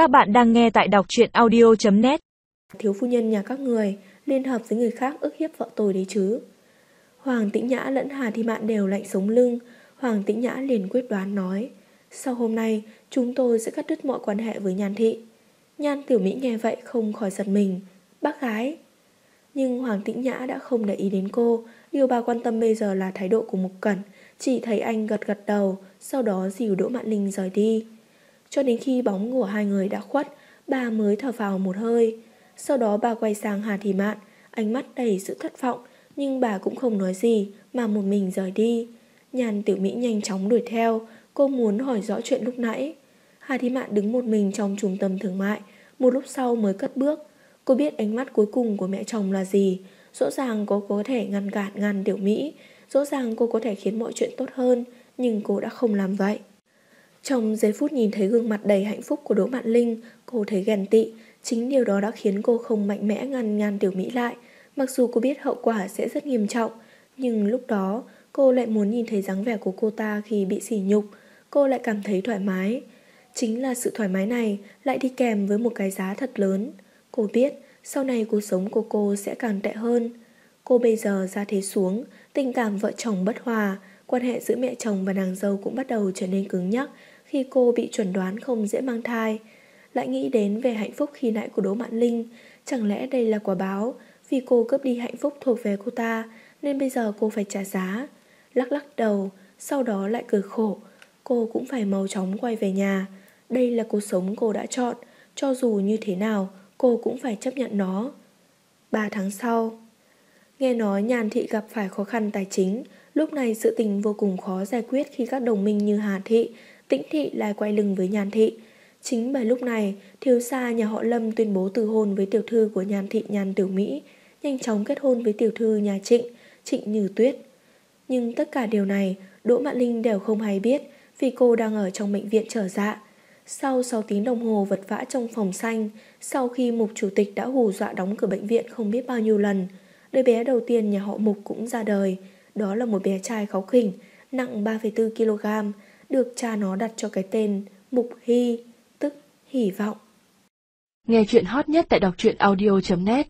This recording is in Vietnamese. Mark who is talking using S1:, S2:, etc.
S1: Các bạn đang nghe tại đọc truyện audio.net
S2: Thiếu phu nhân nhà các người liên hợp với người khác ức hiếp vợ tôi đấy chứ. Hoàng Tĩnh Nhã lẫn Hà Thi Mạn đều lạnh sống lưng. Hoàng Tĩnh Nhã liền quyết đoán nói Sau hôm nay chúng tôi sẽ cắt đứt mọi quan hệ với Nhan Thị. Nhan Tiểu Mỹ nghe vậy không khỏi giật mình. Bác gái. Nhưng Hoàng Tĩnh Nhã đã không để ý đến cô. Điều bà quan tâm bây giờ là thái độ của Mục Cẩn. Chỉ thấy anh gật gật đầu, sau đó dìu Đỗ Mạn Linh rời đi. Cho đến khi bóng của hai người đã khuất, bà mới thở vào một hơi. Sau đó bà quay sang Hà Thị Mạn, ánh mắt đầy sự thất vọng, nhưng bà cũng không nói gì mà một mình rời đi. Nhàn Tiểu Mỹ nhanh chóng đuổi theo, cô muốn hỏi rõ chuyện lúc nãy. Hà Thị Mạn đứng một mình trong trung tâm thương mại, một lúc sau mới cất bước. Cô biết ánh mắt cuối cùng của mẹ chồng là gì, rõ ràng cô có thể ngăn cản ngăn Tiểu Mỹ, rõ ràng cô có thể khiến mọi chuyện tốt hơn, nhưng cô đã không làm vậy. Trong giây phút nhìn thấy gương mặt đầy hạnh phúc của Đỗ Mạn Linh, cô thấy ghen tị. Chính điều đó đã khiến cô không mạnh mẽ ngăn ngăn Tiểu Mỹ lại. Mặc dù cô biết hậu quả sẽ rất nghiêm trọng, nhưng lúc đó cô lại muốn nhìn thấy dáng vẻ của cô ta khi bị sỉ nhục. Cô lại cảm thấy thoải mái. Chính là sự thoải mái này lại đi kèm với một cái giá thật lớn. Cô biết sau này cuộc sống của cô sẽ càng tệ hơn. Cô bây giờ ra thế xuống, tình cảm vợ chồng bất hòa, quan hệ giữa mẹ chồng và nàng dâu cũng bắt đầu trở nên cứng nhắc khi cô bị chuẩn đoán không dễ mang thai. Lại nghĩ đến về hạnh phúc khi nãy của Đỗ Mạn Linh, chẳng lẽ đây là quả báo vì cô cướp đi hạnh phúc thuộc về cô ta nên bây giờ cô phải trả giá. Lắc lắc đầu, sau đó lại cười khổ. Cô cũng phải mau chóng quay về nhà. Đây là cuộc sống cô đã chọn, cho dù như thế nào cô cũng phải chấp nhận nó. Ba tháng sau Nghe nói Nhàn Thị gặp phải khó khăn tài chính, lúc này sự tình vô cùng khó giải quyết khi các đồng minh như Hà Thị, Tĩnh Thị lại quay lưng với Nhàn Thị. Chính bởi lúc này, thiếu gia nhà họ Lâm tuyên bố từ hôn với tiểu thư của Nhàn Thị Nhàn Tiểu Mỹ, nhanh chóng kết hôn với tiểu thư nhà Trịnh, Trịnh Như Tuyết. Nhưng tất cả điều này, Đỗ Mạn Linh đều không hay biết vì cô đang ở trong bệnh viện trở dạ. Sau 6 tiếng đồng hồ vật vã trong phòng xanh, sau khi mục chủ tịch đã hù dọa đóng cửa bệnh viện không biết bao nhiêu lần, đứa bé đầu tiên nhà họ mục cũng ra đời. Đó là một bé trai kháu khỉnh, nặng 3,4kg, được cha nó đặt cho cái tên Mục Hy, tức hy vọng.
S1: Nghe chuyện hot nhất tại đọc truyện audio.net